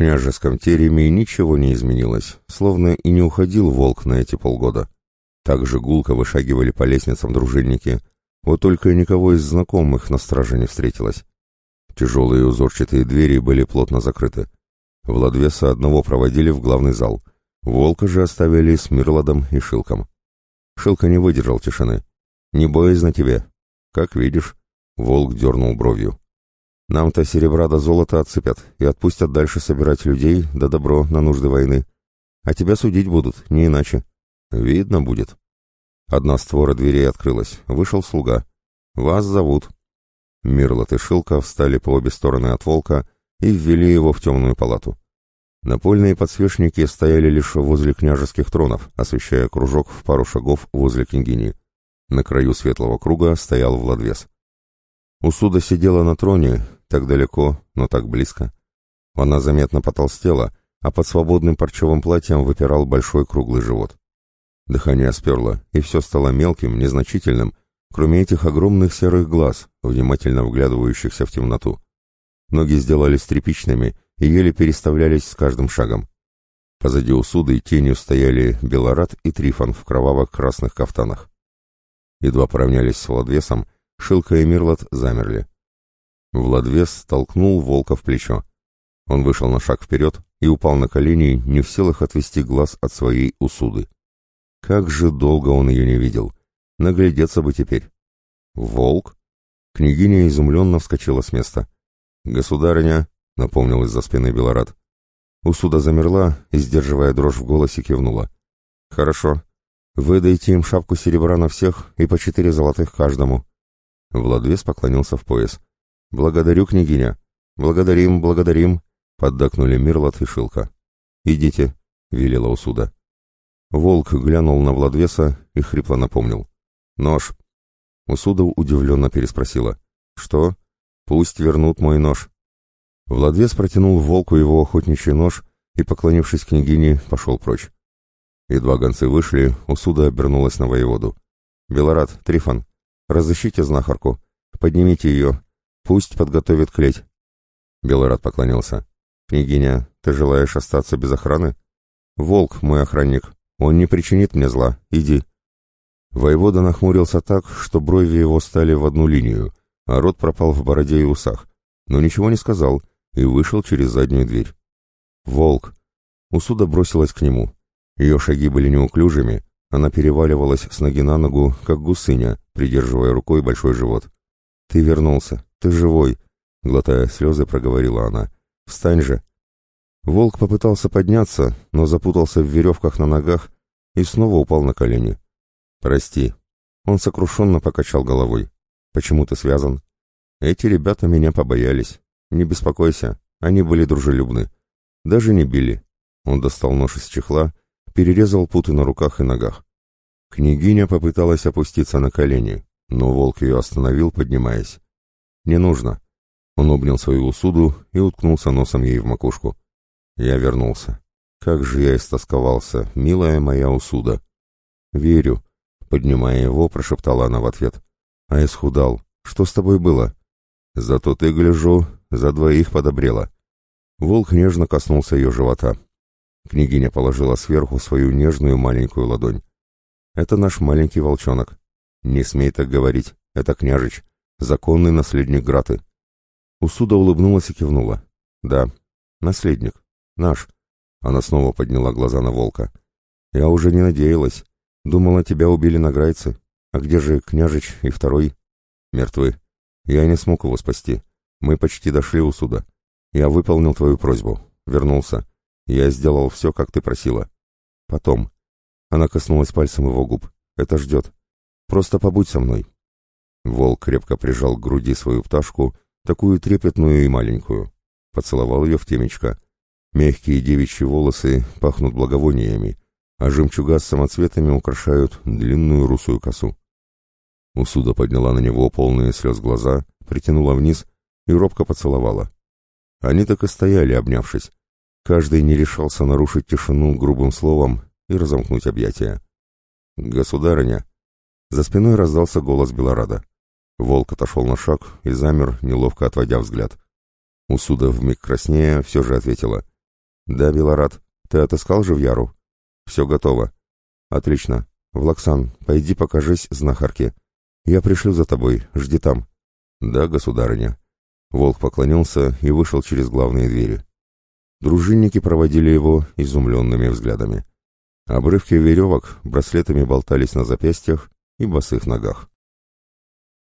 княжеском тереме ничего не изменилось, словно и не уходил волк на эти полгода. Так же гулко вышагивали по лестницам дружинники, вот только никого из знакомых на страже не встретилось. Тяжелые узорчатые двери были плотно закрыты. Владвеса одного проводили в главный зал. Волка же оставили с Мирладом и Шилком. Шилка не выдержал тишины. «Не боязно тебе?» «Как видишь». Волк дернул бровью. Нам-то серебра до золота отсыпят и отпустят дальше собирать людей да добро на нужды войны. А тебя судить будут, не иначе. Видно будет. Одна створа дверей открылась. Вышел слуга. Вас зовут. Мирлот и Шилка встали по обе стороны от волка и ввели его в темную палату. Напольные подсвечники стояли лишь возле княжеских тронов, освещая кружок в пару шагов возле княгини. На краю светлого круга стоял Владвес. Усуда сидела на троне, так далеко, но так близко. Она заметно потолстела, а под свободным парчевым платьем выпирал большой круглый живот. Дыхание сперло, и все стало мелким, незначительным, кроме этих огромных серых глаз, внимательно вглядывающихся в темноту. Ноги сделались тряпичными и еле переставлялись с каждым шагом. Позади усуды тенью стояли Белорат и Трифон в кроваво-красных кафтанах. Едва поравнялись с Владвесом, Шилка и Мирлот замерли. Владвес толкнул волка в плечо. Он вышел на шаг вперед и упал на колени, не в силах отвести глаз от своей усуды. Как же долго он ее не видел. Наглядеться бы теперь. «Волк?» Княгиня изумленно вскочила с места. «Государыня», — напомнил из-за спины Белорат. Усуда замерла и, сдерживая дрожь в голосе, кивнула. «Хорошо. Выдайте им шапку серебра на всех и по четыре золотых каждому». Владвес поклонился в пояс. «Благодарю, княгиня!» «Благодарим, благодарим!» — поддакнули Мирлот и Шилка. «Идите!» — велела Усуда. Волк глянул на Владвеса и хрипло напомнил. «Нож!» Усуда удивленно переспросила. «Что?» «Пусть вернут мой нож!» Владвес протянул волку его охотничий нож и, поклонившись княгине, пошел прочь. Едва гонцы вышли, Усуда обернулась на воеводу. «Белорат, Трифон, разыщите знахарку, поднимите ее, Пусть подготовит клеть. Белорат поклонился. Княгиня, ты желаешь остаться без охраны? Волк, мой охранник. Он не причинит мне зла. Иди. Воевода нахмурился так, что брови его стали в одну линию, а рот пропал в бороде и усах, но ничего не сказал и вышел через заднюю дверь. Волк. Усуда бросилась к нему. Ее шаги были неуклюжими, она переваливалась с ноги на ногу, как гусыня, придерживая рукой большой живот. «Ты вернулся. Ты живой!» — глотая слезы, проговорила она. «Встань же!» Волк попытался подняться, но запутался в веревках на ногах и снова упал на колени. «Прости». Он сокрушенно покачал головой. «Почему ты связан?» «Эти ребята меня побоялись. Не беспокойся, они были дружелюбны. Даже не били». Он достал нож из чехла, перерезал путы на руках и ногах. Княгиня попыталась опуститься на колени, но волк ее остановил, поднимаясь. «Не нужно». Он обнял свою усуду и уткнулся носом ей в макушку. Я вернулся. Как же я истосковался, милая моя усуда. «Верю», — поднимая его, прошептала она в ответ. «А исхудал. Что с тобой было?» «Зато ты, гляжу, за двоих подобрела». Волк нежно коснулся ее живота. Княгиня положила сверху свою нежную маленькую ладонь. «Это наш маленький волчонок. Не смей так говорить, это княжич законный наследник Граты. Усуда улыбнулась и кивнула. Да, наследник. Наш. Она снова подняла глаза на волка. Я уже не надеялась. Думала, тебя убили на Грайце. А где же княжич и второй? Мертвы. Я не смог его спасти. Мы почти дошли у суда. Я выполнил твою просьбу. Вернулся. Я сделал все, как ты просила. Потом. Она коснулась пальцем его губ. Это ждет. Просто побудь со мной. Волк крепко прижал к груди свою пташку, такую трепетную и маленькую. Поцеловал ее в темечко. Мягкие девичьи волосы пахнут благовониями, а жемчуга с самоцветами украшают длинную русую косу. Усуда подняла на него полные слез глаза, притянула вниз и робко поцеловала. Они так и стояли, обнявшись. Каждый не решался нарушить тишину грубым словом и разомкнуть объятия. «Государыня!» За спиной раздался голос Белорада. Волк отошел на шаг и замер, неловко отводя взгляд. Усуда вмиг краснея все же ответила. «Да, Белорат. Ты отыскал же в Яру?» «Все готово». «Отлично. Влаксан, пойди покажись знахарке. Я пришлю за тобой, жди там». «Да, государыня». Волк поклонился и вышел через главные двери. Дружинники проводили его изумленными взглядами. Обрывки веревок браслетами болтались на запястьях и босых ногах.